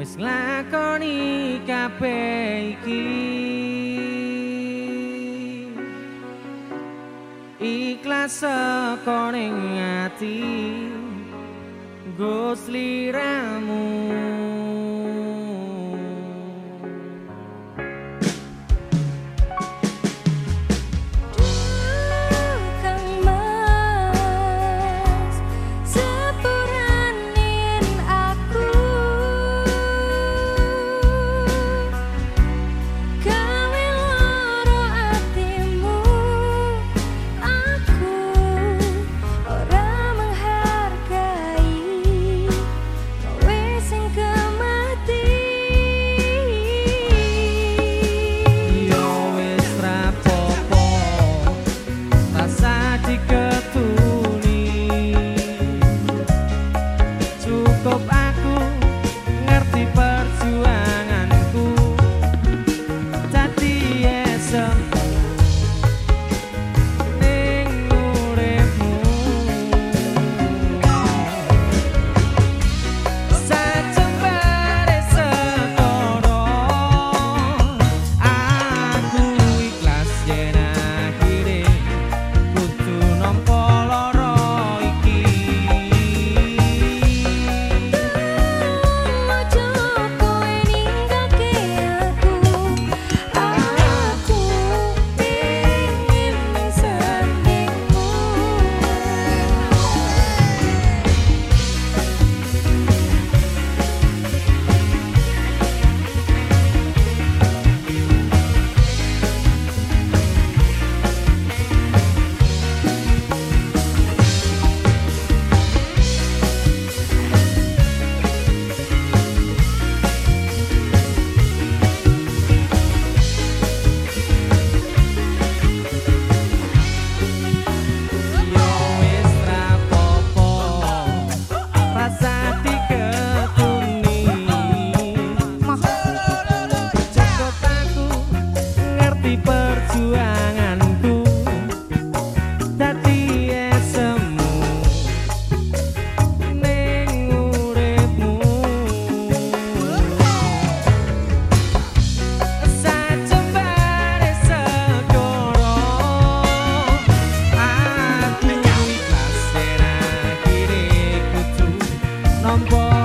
wis nglakoni kabeh iki. Ikhlas saka ning ati Gus liramu nampak